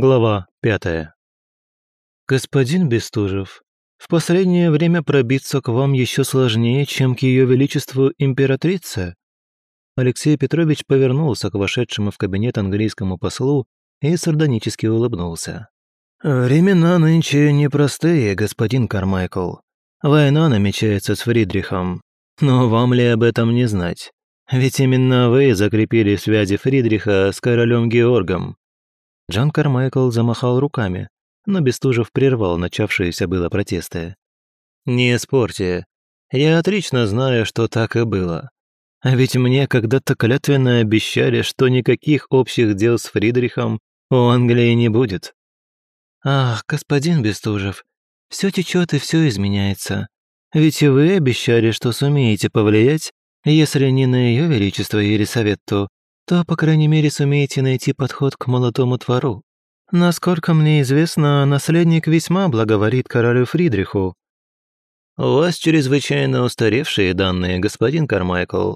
Глава пятая. «Господин Бестужев, в последнее время пробиться к вам еще сложнее, чем к ее величеству императрице?» Алексей Петрович повернулся к вошедшему в кабинет английскому послу и сардонически улыбнулся. «Времена нынче непростые, господин Кармайкл. Война намечается с Фридрихом. Но вам ли об этом не знать? Ведь именно вы закрепили связи Фридриха с королем Георгом, Джон Кармайкл замахал руками, но Бестужев прервал начавшиеся было протесты. «Не спорьте. Я отлично знаю, что так и было. А ведь мне когда-то клятвенно обещали, что никаких общих дел с Фридрихом у Англии не будет». «Ах, господин Бестужев, все течет и все изменяется. Ведь и вы обещали, что сумеете повлиять, если не на Ее Величество Елисавету, то, по крайней мере, сумеете найти подход к молодому твору. Насколько мне известно, наследник весьма благоворит королю Фридриху». «У вас чрезвычайно устаревшие данные, господин Кармайкл.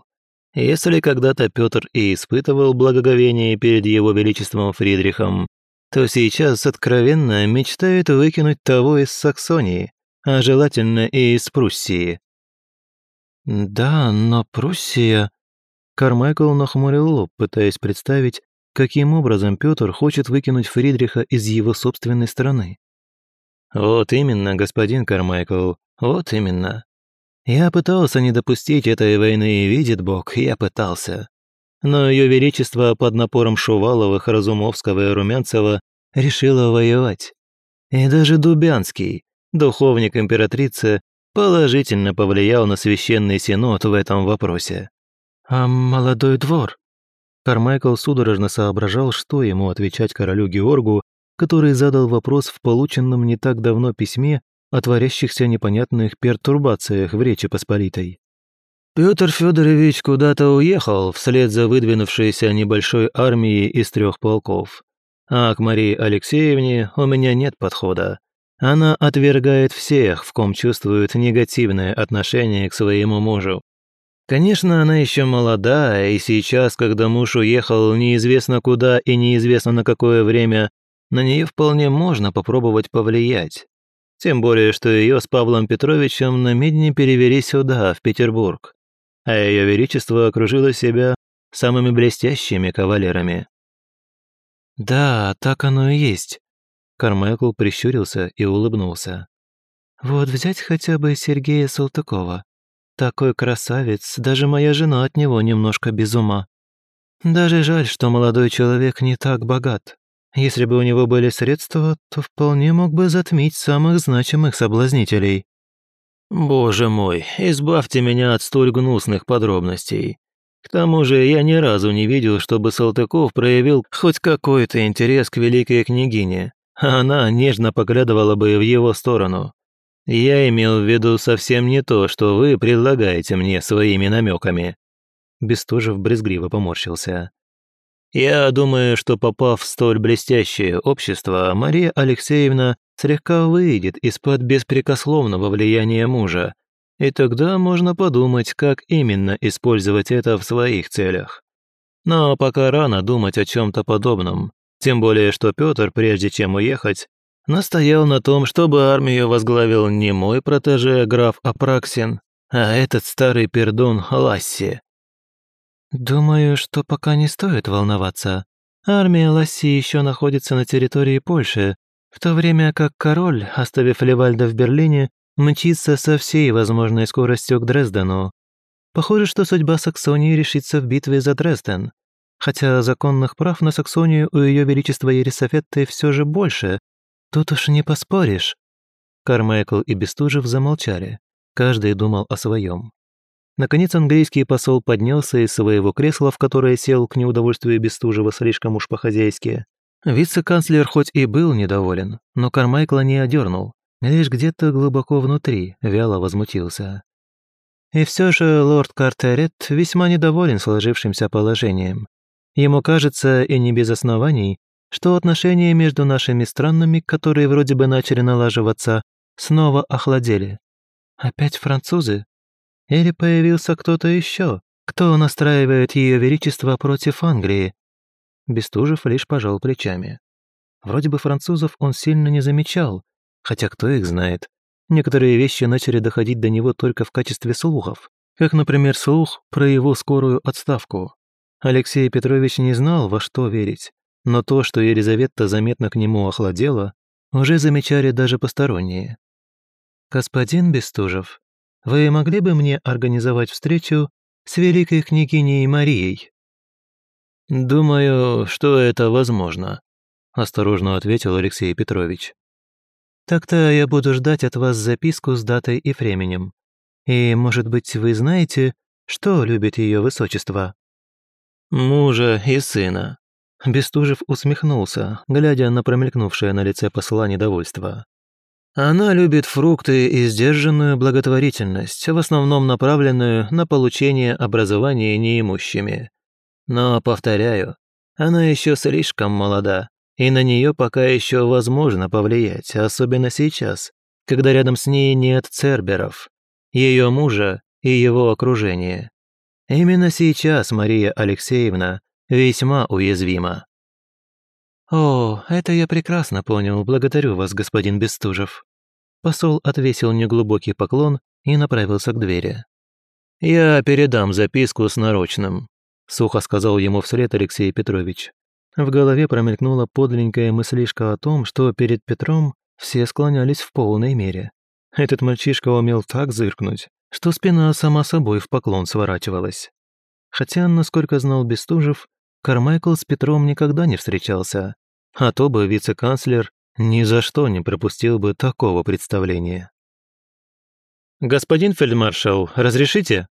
Если когда-то Петр и испытывал благоговение перед его величеством Фридрихом, то сейчас откровенно мечтает выкинуть того из Саксонии, а желательно и из Пруссии». «Да, но Пруссия...» Кармайкл нахмурил лоб, пытаясь представить, каким образом Петр хочет выкинуть Фридриха из его собственной страны. «Вот именно, господин Кармайкл, вот именно. Я пытался не допустить этой войны, и видит Бог, я пытался. Но Ее Величество под напором Шуваловых, Разумовского и Румянцева решило воевать. И даже Дубянский, духовник императрицы, положительно повлиял на священный синод в этом вопросе. «А молодой двор?» Кармайкл судорожно соображал, что ему отвечать королю Георгу, который задал вопрос в полученном не так давно письме о творящихся непонятных пертурбациях в Речи Посполитой. Петр Федорович куда-то уехал вслед за выдвинувшейся небольшой армией из трех полков. А к Марии Алексеевне у меня нет подхода. Она отвергает всех, в ком чувствует негативное отношение к своему мужу. Конечно, она еще молода, и сейчас, когда муж уехал неизвестно куда и неизвестно на какое время, на нее вполне можно попробовать повлиять. Тем более, что ее с Павлом Петровичем на медне перевели сюда, в Петербург, а ее величество окружило себя самыми блестящими кавалерами. «Да, так оно и есть», — Кармайкл прищурился и улыбнулся. «Вот взять хотя бы Сергея Салтыкова. Такой красавец, даже моя жена от него немножко без ума. Даже жаль, что молодой человек не так богат. Если бы у него были средства, то вполне мог бы затмить самых значимых соблазнителей. Боже мой, избавьте меня от столь гнусных подробностей. К тому же я ни разу не видел, чтобы Салтыков проявил хоть какой-то интерес к великой княгине, а она нежно поглядывала бы в его сторону. Я имел в виду совсем не то, что вы предлагаете мне своими намеками. Бестужев брезгливо поморщился. Я думаю, что попав в столь блестящее общество, Мария Алексеевна слегка выйдет из-под беспрекословного влияния мужа, и тогда можно подумать, как именно использовать это в своих целях. Но пока рано думать о чем-то подобном, тем более что Петр, прежде чем уехать, настоял на том, чтобы армию возглавил не мой протеже граф Апраксин, а этот старый пердун Ласси. Думаю, что пока не стоит волноваться. Армия Ласси еще находится на территории Польши, в то время как король, оставив Левальда в Берлине, мчится со всей возможной скоростью к Дрездену. Похоже, что судьба Саксонии решится в битве за Дрезден. Хотя законных прав на Саксонию у Ее Величества Елисаветы все же больше, «Тут уж не поспоришь». Кармайкл и Бестужев замолчали. Каждый думал о своем. Наконец английский посол поднялся из своего кресла, в которое сел к неудовольствию Бестужева слишком уж по-хозяйски. Вице-канцлер хоть и был недоволен, но Кармайкла не одернул, лишь где-то глубоко внутри вяло возмутился. И все же лорд Картерет весьма недоволен сложившимся положением. Ему кажется, и не без оснований, что отношения между нашими странами, которые вроде бы начали налаживаться, снова охладели. Опять французы? Или появился кто-то еще, кто настраивает Ее Величество против Англии? Бестужев лишь пожал плечами. Вроде бы французов он сильно не замечал, хотя кто их знает. Некоторые вещи начали доходить до него только в качестве слухов, как, например, слух про его скорую отставку. Алексей Петрович не знал, во что верить, но то, что Елизавета заметно к нему охладела, уже замечали даже посторонние. «Господин Бестужев, вы могли бы мне организовать встречу с великой княгиней Марией?» «Думаю, что это возможно», – осторожно ответил Алексей Петрович. «Так-то я буду ждать от вас записку с датой и временем. И, может быть, вы знаете, что любит ее высочество?» «Мужа и сына». Бестужев усмехнулся, глядя на промелькнувшее на лице посла недовольство. Она любит фрукты и сдержанную благотворительность, в основном направленную на получение образования неимущими. Но, повторяю, она еще слишком молода, и на нее пока еще возможно повлиять, особенно сейчас, когда рядом с ней нет церберов, ее мужа и его окружения. Именно сейчас Мария Алексеевна весьма уязвима. «О, это я прекрасно понял, благодарю вас, господин Бестужев». Посол отвесил неглубокий поклон и направился к двери. «Я передам записку с нарочным», — сухо сказал ему вслед Алексей Петрович. В голове промелькнула подленькая мыслишка о том, что перед Петром все склонялись в полной мере. Этот мальчишка умел так зыркнуть, что спина сама собой в поклон сворачивалась. Хотя, насколько знал Бестужев, Кармайкл с Петром никогда не встречался, а то бы вице-канцлер ни за что не пропустил бы такого представления. «Господин фельдмаршал, разрешите?»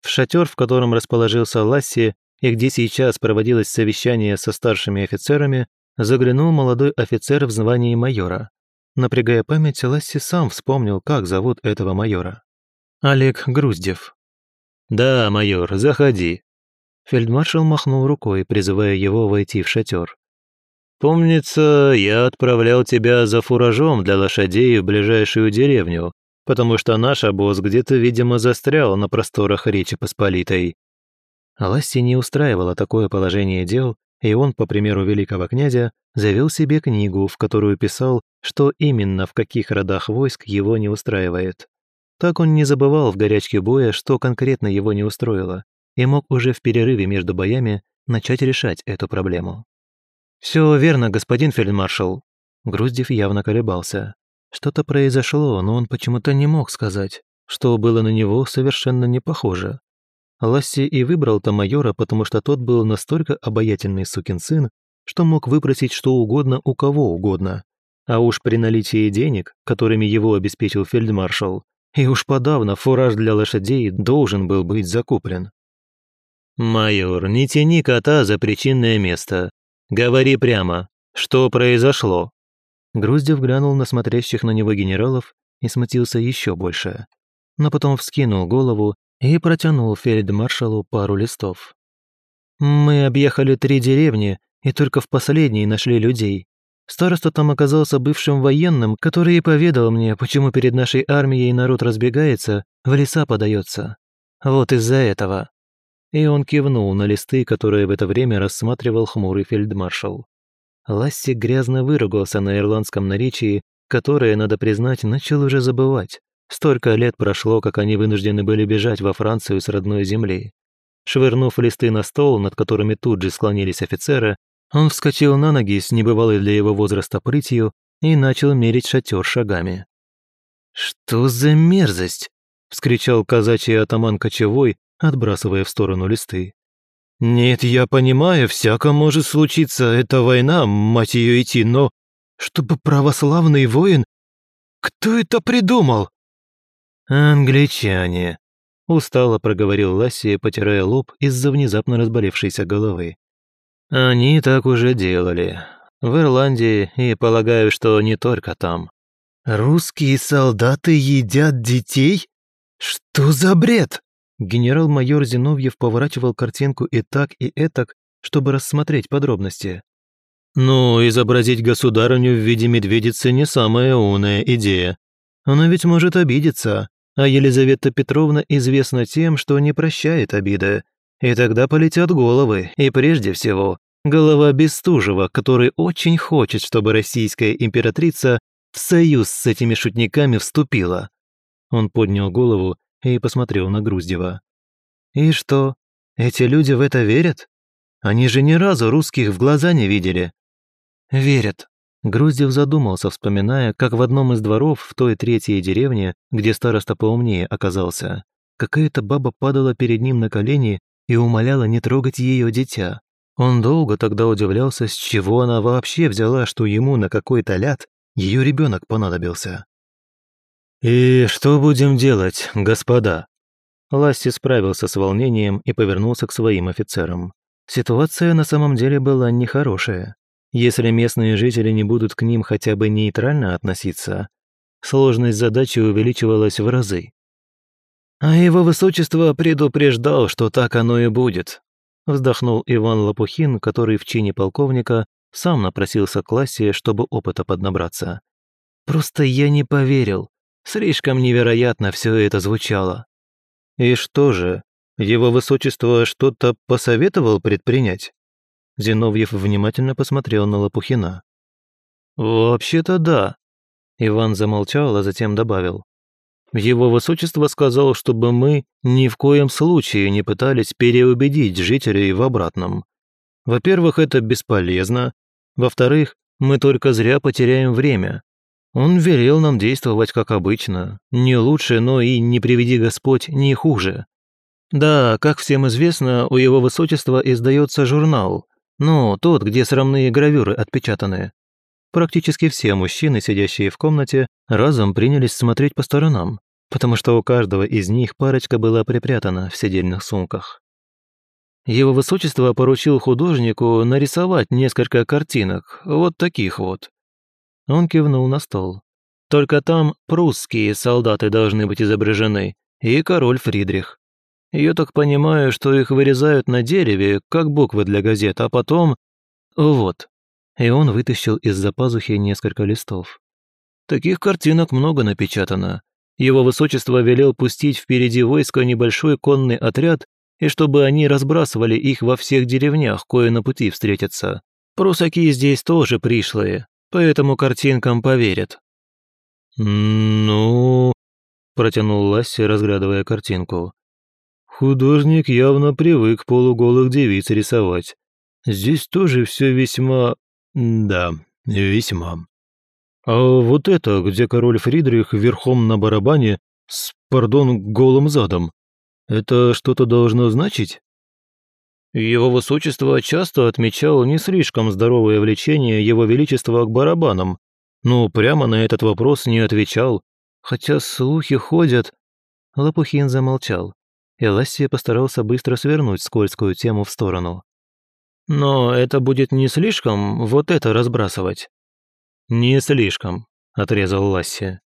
В шатер, в котором расположился Ласси и где сейчас проводилось совещание со старшими офицерами, заглянул молодой офицер в звании майора. Напрягая память, Ласси сам вспомнил, как зовут этого майора. Олег Груздев. «Да, майор, заходи». Фельдмаршал махнул рукой, призывая его войти в шатер. «Помнится, я отправлял тебя за фуражом для лошадей в ближайшую деревню, потому что наш обоз где-то, видимо, застрял на просторах Речи Посполитой». Ласси не устраивало такое положение дел, и он, по примеру великого князя, завел себе книгу, в которую писал, что именно в каких родах войск его не устраивает. Так он не забывал в горячке боя, что конкретно его не устроило, и мог уже в перерыве между боями начать решать эту проблему. «Все верно, господин фельдмаршал». Груздев явно колебался. Что-то произошло, но он почему-то не мог сказать, что было на него совершенно не похоже. Ласси и выбрал-то майора, потому что тот был настолько обаятельный сукин сын, что мог выпросить что угодно у кого угодно. А уж при наличии денег, которыми его обеспечил фельдмаршал, и уж подавно фураж для лошадей должен был быть закуплен. «Майор, не тяни кота за причинное место. Говори прямо, что произошло?» Груздев глянул на смотрящих на него генералов и смутился еще больше. Но потом вскинул голову и протянул фельдмаршалу пару листов. «Мы объехали три деревни и только в последней нашли людей. Староста там оказался бывшим военным, который и поведал мне, почему перед нашей армией народ разбегается, в леса подается. Вот из-за этого». И он кивнул на листы, которые в это время рассматривал хмурый фельдмаршал. Ласси грязно выругался на ирландском наречии, которое, надо признать, начал уже забывать. Столько лет прошло, как они вынуждены были бежать во Францию с родной земли. Швырнув листы на стол, над которыми тут же склонились офицеры, он вскочил на ноги с небывалой для его возраста прытью и начал мерить шатер шагами. «Что за мерзость!» – вскричал казачий атаман кочевой, отбрасывая в сторону листы. «Нет, я понимаю, всяко может случиться, это война, мать ее идти, но чтобы православный воин... Кто это придумал?» «Англичане», – устало проговорил Ласси, потирая лоб из-за внезапно разболевшейся головы. «Они так уже делали. В Ирландии и, полагаю, что не только там». «Русские солдаты едят детей? Что за бред?» Генерал-майор Зиновьев поворачивал картинку и так, и этак, чтобы рассмотреть подробности. «Ну, изобразить государыню в виде медведицы не самая умная идея. Она ведь может обидеться, а Елизавета Петровна известна тем, что не прощает обиды. И тогда полетят головы, и прежде всего, голова Бестужева, который очень хочет, чтобы российская императрица в союз с этими шутниками вступила. Он поднял голову и посмотрел на Груздева. «И что, эти люди в это верят? Они же ни разу русских в глаза не видели». «Верят». Груздев задумался, вспоминая, как в одном из дворов в той третьей деревне, где староста поумнее оказался, какая-то баба падала перед ним на колени и умоляла не трогать ее дитя. Он долго тогда удивлялся, с чего она вообще взяла, что ему на какой-то ляд ее ребенок понадобился. «И что будем делать, господа?» Ласси справился с волнением и повернулся к своим офицерам. Ситуация на самом деле была нехорошая. Если местные жители не будут к ним хотя бы нейтрально относиться, сложность задачи увеличивалась в разы. А его высочество предупреждал, что так оно и будет. Вздохнул Иван Лопухин, который в чине полковника сам напросился к классе, чтобы опыта поднабраться. Просто я не поверил. Слишком невероятно все это звучало. И что же, его высочество что-то посоветовал предпринять? Зиновьев внимательно посмотрел на Лопухина. «Вообще-то да», Иван замолчал, а затем добавил. Его высочество сказал, чтобы мы ни в коем случае не пытались переубедить жителей в обратном. Во-первых, это бесполезно. Во-вторых, мы только зря потеряем время. Он велел нам действовать как обычно. Не лучше, но и не приведи Господь, не хуже. Да, как всем известно, у его высочества издается журнал. Ну, тот, где срамные гравюры отпечатаны. Практически все мужчины, сидящие в комнате, разом принялись смотреть по сторонам, потому что у каждого из них парочка была припрятана в сидельных сумках. Его высочество поручил художнику нарисовать несколько картинок, вот таких вот. Он кивнул на стол. Только там прусские солдаты должны быть изображены и король Фридрих. Я так понимаю, что их вырезают на дереве, как буквы для газет, а потом... Вот и он вытащил из-за пазухи несколько листов. Таких картинок много напечатано. Его высочество велел пустить впереди войска небольшой конный отряд, и чтобы они разбрасывали их во всех деревнях, кое на пути встретятся. Прусаки здесь тоже пришлые, поэтому картинкам поверят. «Ну...» – протянул Ласси, разглядывая картинку. «Художник явно привык полуголых девиц рисовать. Здесь тоже все весьма да, весьма. А вот это, где король Фридрих верхом на барабане с, пардон, голым задом, это что-то должно значить? Его высочество часто отмечал не слишком здоровое влечение его величества к барабанам, но прямо на этот вопрос не отвечал, хотя слухи ходят. Лопухин замолчал, и Лассия постарался быстро свернуть скользкую тему в сторону. Но это будет не слишком вот это разбрасывать?» «Не слишком», — отрезал Ласси.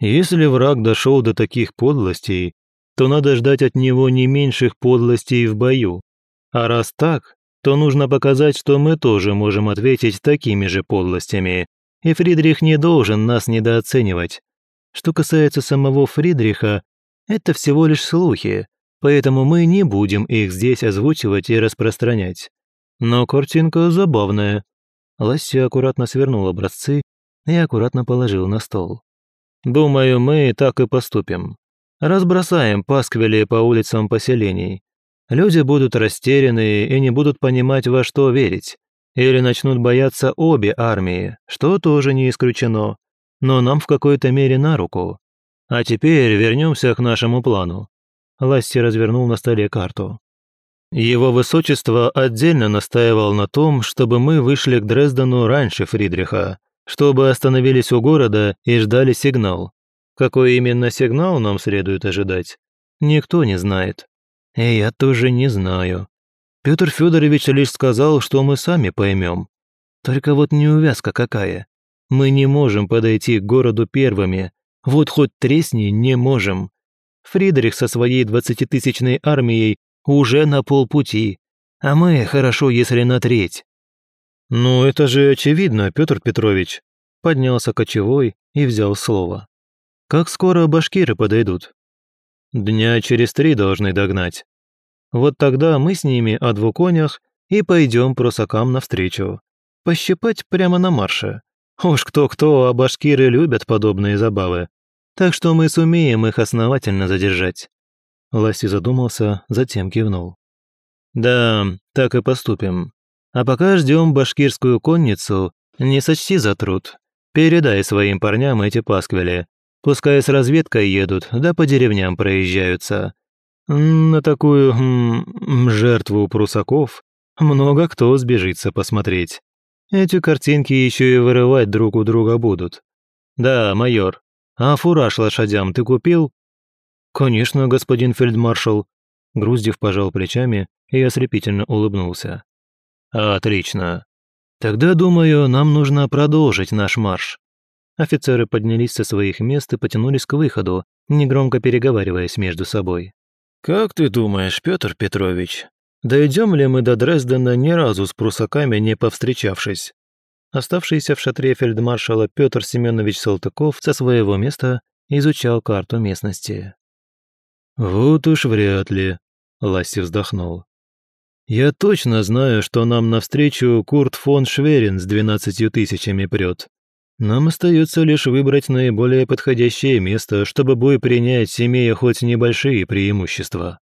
«Если враг дошел до таких подлостей, то надо ждать от него не меньших подлостей в бою. А раз так, то нужно показать, что мы тоже можем ответить такими же подлостями, и Фридрих не должен нас недооценивать. Что касается самого Фридриха, это всего лишь слухи, поэтому мы не будем их здесь озвучивать и распространять. Но картинка забавная. Ласси аккуратно свернул образцы и аккуратно положил на стол. Думаю, мы так и поступим. Разбросаем пасквили по улицам поселений. Люди будут растеряны и не будут понимать, во что верить. Или начнут бояться обе армии, что тоже не исключено. Но нам в какой-то мере на руку. А теперь вернемся к нашему плану. Ласси развернул на столе карту. Его высочество отдельно настаивал на том, чтобы мы вышли к Дрездену раньше Фридриха, чтобы остановились у города и ждали сигнал. Какой именно сигнал нам следует ожидать, никто не знает. И я тоже не знаю. Петр Федорович лишь сказал, что мы сами поймем. Только вот неувязка какая. Мы не можем подойти к городу первыми. Вот хоть тресни не можем. Фридрих со своей двадцатитысячной армией уже на полпути, а мы хорошо, если на треть». «Ну, это же очевидно, Петр Петрович», – поднялся кочевой и взял слово. «Как скоро башкиры подойдут?» «Дня через три должны догнать. Вот тогда мы с ними о двуконях и пойдем прусакам навстречу. Пощипать прямо на марше. Уж кто-кто, а башкиры любят подобные забавы. Так что мы сумеем их основательно задержать». Ласси задумался, затем кивнул. «Да, так и поступим. А пока ждем башкирскую конницу, не сочти за труд. Передай своим парням эти пасквили. Пускай с разведкой едут, да по деревням проезжаются. На такую м, жертву прусаков много кто сбежится посмотреть. Эти картинки еще и вырывать друг у друга будут. Да, майор, а фураж лошадям ты купил? Конечно, господин фельдмаршал. Груздев пожал плечами и ослепительно улыбнулся. Отлично. Тогда, думаю, нам нужно продолжить наш марш. Офицеры поднялись со своих мест и потянулись к выходу, негромко переговариваясь между собой. «Как ты думаешь, Петр Петрович, дойдем ли мы до Дрездена ни разу с прусаками не повстречавшись?» Оставшийся в шатре фельдмаршала Петр Семенович Салтыков со своего места изучал карту местности. «Вот уж вряд ли», — Ласси вздохнул. «Я точно знаю, что нам навстречу Курт фон Шверин с двенадцатью тысячами прет. Нам остается лишь выбрать наиболее подходящее место, чтобы бой принять, имея хоть небольшие преимущества.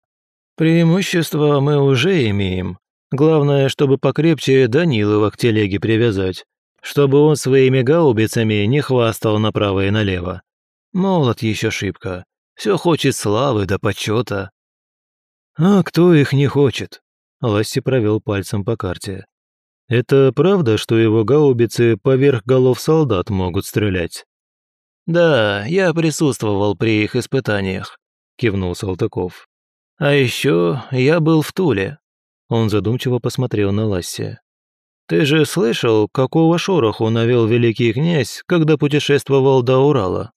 Преимущества мы уже имеем. Главное, чтобы покрепче Данилова к телеге привязать, чтобы он своими гаубицами не хвастал направо и налево. Молод еще шибко, все хочет славы да почета. А кто их не хочет? Ласси провел пальцем по карте. Это правда, что его гаубицы поверх голов солдат могут стрелять? Да, я присутствовал при их испытаниях, кивнул Салтыков. А еще я был в Туле. Он задумчиво посмотрел на Ласси. Ты же слышал, какого шороху навел великий князь, когда путешествовал до Урала?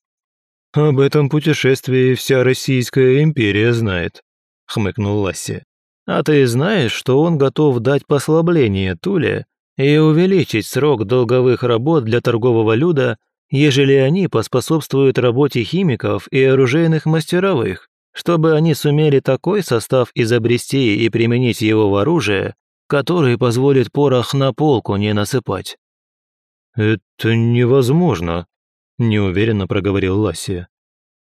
Об этом путешествии вся Российская империя знает, хмыкнул Ласси. А ты знаешь, что он готов дать послабление Туле и увеличить срок долговых работ для торгового люда, ежели они поспособствуют работе химиков и оружейных мастеровых, чтобы они сумели такой состав изобрести и применить его в оружие, который позволит порох на полку не насыпать. «Это невозможно», – неуверенно проговорил Ласси.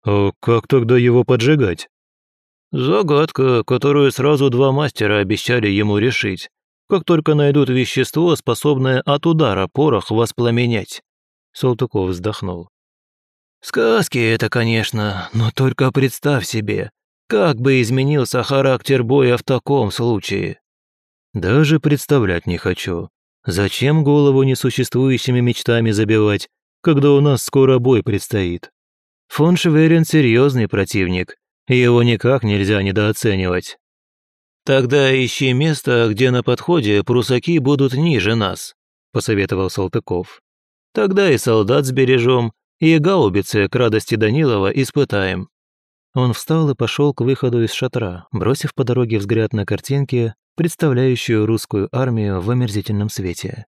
«А как тогда его поджигать?» Загадка, которую сразу два мастера обещали ему решить, как только найдут вещество, способное от удара порох воспламенять. Салтыков вздохнул. Сказки это, конечно, но только представь себе, как бы изменился характер боя в таком случае. Даже представлять не хочу. Зачем голову несуществующими мечтами забивать, когда у нас скоро бой предстоит? Фон Шверин серьезный противник, его никак нельзя недооценивать. Тогда ищи место, где на подходе прусаки будут ниже нас, посоветовал Салтыков. Тогда и солдат сбережем, и гаубицы к радости Данилова испытаем. Он встал и пошел к выходу из шатра, бросив по дороге взгляд на картинки, представляющую русскую армию в омерзительном свете.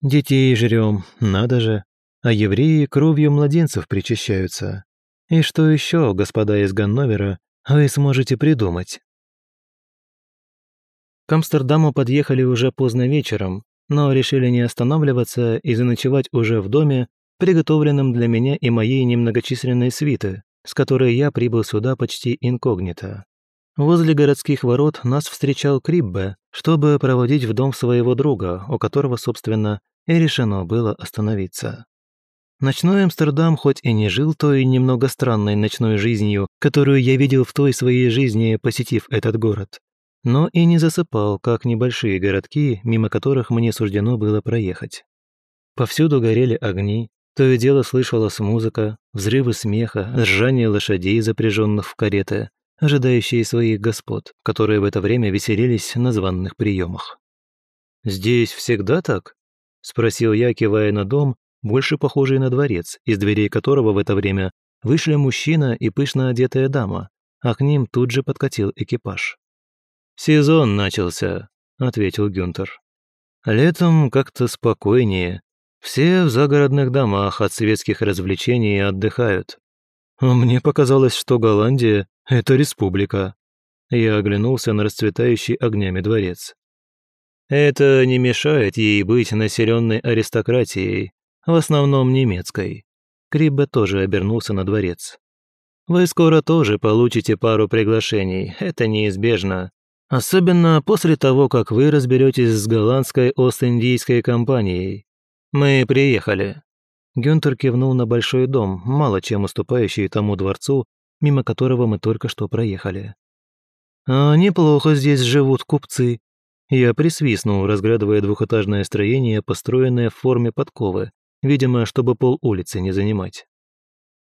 «Детей жрем, надо же, а евреи кровью младенцев причащаются. И что еще, господа из Ганновера, вы сможете придумать? К Амстердаму подъехали уже поздно вечером, но решили не останавливаться и заночевать уже в доме, приготовленном для меня и моей немногочисленной свиты, с которой я прибыл сюда почти инкогнито. Возле городских ворот нас встречал Криббе, чтобы проводить в дом своего друга, у которого, собственно, и решено было остановиться. Ночной Амстердам хоть и не жил той немного странной ночной жизнью, которую я видел в той своей жизни, посетив этот город, но и не засыпал, как небольшие городки, мимо которых мне суждено было проехать. Повсюду горели огни, то и дело слышалась музыка, взрывы смеха, ржание лошадей, запряженных в кареты, ожидающие своих господ, которые в это время веселились на званных приемах. «Здесь всегда так?» – спросил я, кивая на дом, больше похожий на дворец, из дверей которого в это время вышли мужчина и пышно одетая дама, а к ним тут же подкатил экипаж. «Сезон начался», — ответил Гюнтер. «Летом как-то спокойнее. Все в загородных домах от светских развлечений отдыхают. Мне показалось, что Голландия — это республика». Я оглянулся на расцветающий огнями дворец. Это не мешает ей быть населенной аристократией, в основном немецкой. Криббе тоже обернулся на дворец. Вы скоро тоже получите пару приглашений, это неизбежно. Особенно после того, как вы разберетесь с голландской Ост-Индийской компанией. Мы приехали. Гюнтер кивнул на большой дом, мало чем уступающий тому дворцу, мимо которого мы только что проехали. «А неплохо здесь живут купцы». Я присвистнул, разглядывая двухэтажное строение, построенное в форме подковы, видимо, чтобы пол улицы не занимать.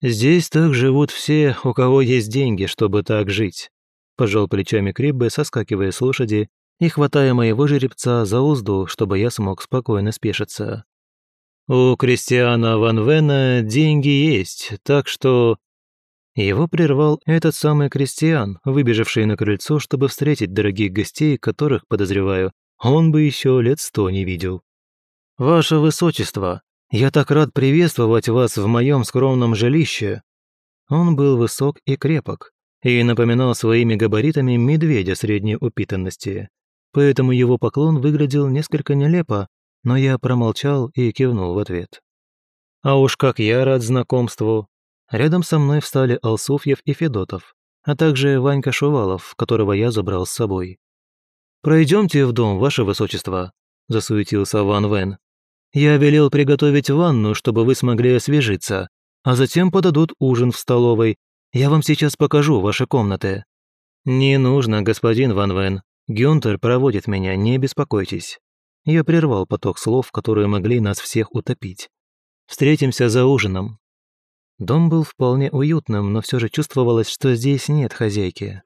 «Здесь так живут все, у кого есть деньги, чтобы так жить», пожал плечами Криббе, соскакивая с лошади и хватая моего жеребца за узду, чтобы я смог спокойно спешиться. У Кристиана Ван Вена деньги есть, так что...» Его прервал этот самый Кристиан, выбежавший на крыльцо, чтобы встретить дорогих гостей, которых, подозреваю, он бы еще лет сто не видел. «Ваше Высочество, я так рад приветствовать вас в моем скромном жилище». Он был высок и крепок, и напоминал своими габаритами медведя средней упитанности. Поэтому его поклон выглядел несколько нелепо, но я промолчал и кивнул в ответ. А уж как я рад знакомству. Рядом со мной встали Алсуфьев и Федотов, а также Ванька Шувалов, которого я забрал с собой. «Пройдемте в дом, ваше высочество», – засуетился Ван Вен. «Я велел приготовить ванну, чтобы вы смогли освежиться, а затем подадут ужин в столовой. Я вам сейчас покажу ваши комнаты». «Не нужно, господин Ван Вен. Гюнтер проводит меня, не беспокойтесь». Я прервал поток слов, которые могли нас всех утопить. «Встретимся за ужином». Дом был вполне уютным, но все же чувствовалось, что здесь нет хозяйки.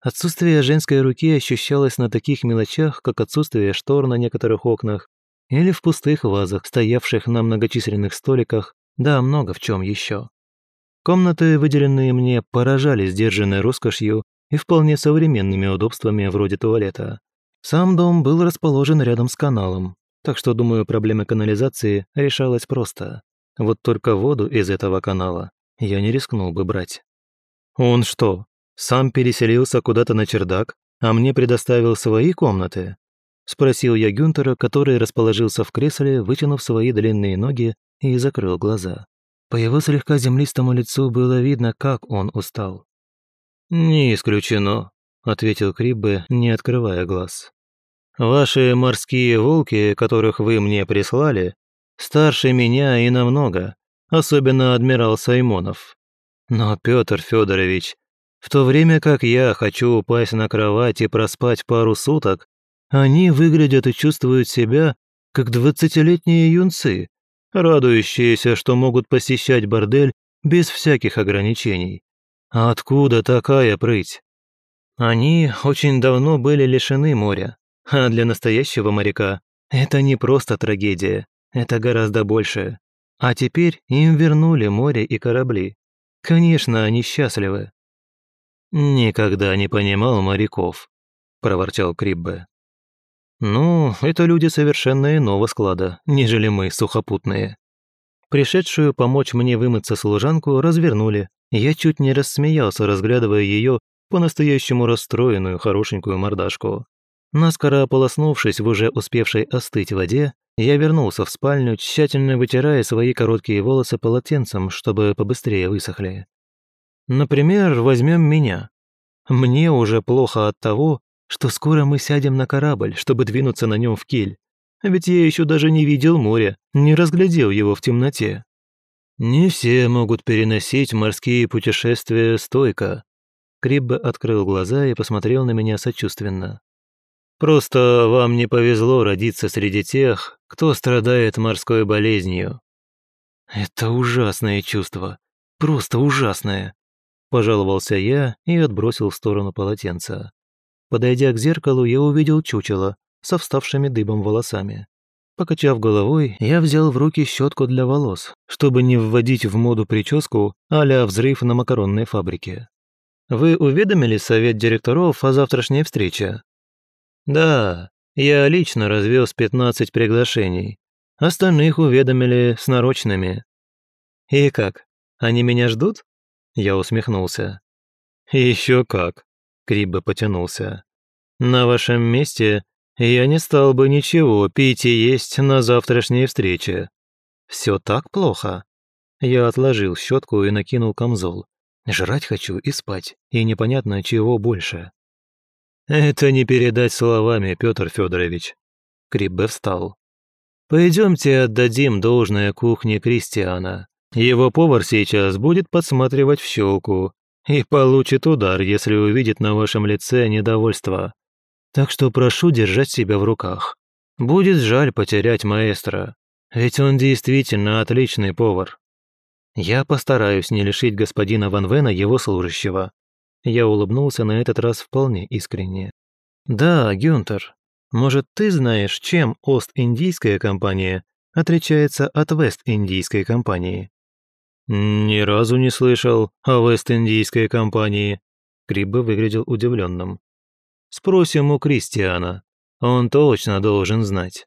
Отсутствие женской руки ощущалось на таких мелочах, как отсутствие штор на некоторых окнах или в пустых вазах, стоявших на многочисленных столиках, да много в чем еще. Комнаты, выделенные мне, поражали сдержанной роскошью и вполне современными удобствами вроде туалета. Сам дом был расположен рядом с каналом, так что, думаю, проблема канализации решалась просто. Вот только воду из этого канала я не рискнул бы брать. Он что, сам переселился куда-то на чердак, а мне предоставил свои комнаты? Спросил я Гюнтера, который расположился в кресле, вытянув свои длинные ноги и закрыл глаза. По его слегка землистому лицу было видно, как он устал. «Не исключено», — ответил Криббе, не открывая глаз. «Ваши морские волки, которых вы мне прислали, старше меня и намного, особенно адмирал Саймонов. Но, Петр Федорович, в то время как я хочу упасть на кровать и проспать пару суток, они выглядят и чувствуют себя, как двадцатилетние юнцы, радующиеся, что могут посещать бордель без всяких ограничений. А откуда такая прыть? Они очень давно были лишены моря, а для настоящего моряка это не просто трагедия, это гораздо больше. А теперь им вернули море и корабли. Конечно, они счастливы. «Никогда не понимал моряков», – проворчал Криббе. «Ну, это люди совершенно иного склада, нежели мы, сухопутные». Пришедшую помочь мне вымыться служанку развернули. Я чуть не рассмеялся, разглядывая ее по-настоящему расстроенную хорошенькую мордашку. Наскоро ополоснувшись в уже успевшей остыть воде, я вернулся в спальню, тщательно вытирая свои короткие волосы полотенцем, чтобы побыстрее высохли. Например, возьмем меня. Мне уже плохо от того, что скоро мы сядем на корабль, чтобы двинуться на нем в киль. Ведь я еще даже не видел моря, не разглядел его в темноте. Не все могут переносить морские путешествия стойко. Криббе открыл глаза и посмотрел на меня сочувственно. Просто вам не повезло родиться среди тех, кто страдает морской болезнью. Это ужасное чувство, просто ужасное. Пожаловался я и отбросил в сторону полотенца. Подойдя к зеркалу, я увидел чучело со вставшими дыбом волосами. Покачав головой, я взял в руки щетку для волос, чтобы не вводить в моду прическу а взрыв на макаронной фабрике. «Вы уведомили совет директоров о завтрашней встрече?» «Да, я лично развез 15 приглашений. Остальных уведомили с нарочными». «И как, они меня ждут?» Я усмехнулся. «Еще как», — Криббе потянулся. «На вашем месте я не стал бы ничего пить и есть на завтрашней встрече. Все так плохо. Я отложил щетку и накинул камзол. Жрать хочу и спать, и непонятно чего больше. Это не передать словами, Петр Федорович. Криббе встал. Пойдемте отдадим должное кухне Кристиана. Его повар сейчас будет подсматривать в щелку и получит удар, если увидит на вашем лице недовольство. Так что прошу держать себя в руках. Будет жаль потерять маэстро, ведь он действительно отличный повар. Я постараюсь не лишить господина Ван Вена его служащего. Я улыбнулся на этот раз вполне искренне. Да, Гюнтер, может, ты знаешь, чем Ост-Индийская компания отличается от Вест-Индийской компании? «Ни разу не слышал о Вест-Индийской компании». Криббе выглядел удивленным. «Спросим у Кристиана. Он точно должен знать».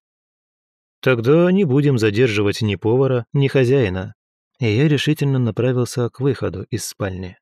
«Тогда не будем задерживать ни повара, ни хозяина». И я решительно направился к выходу из спальни.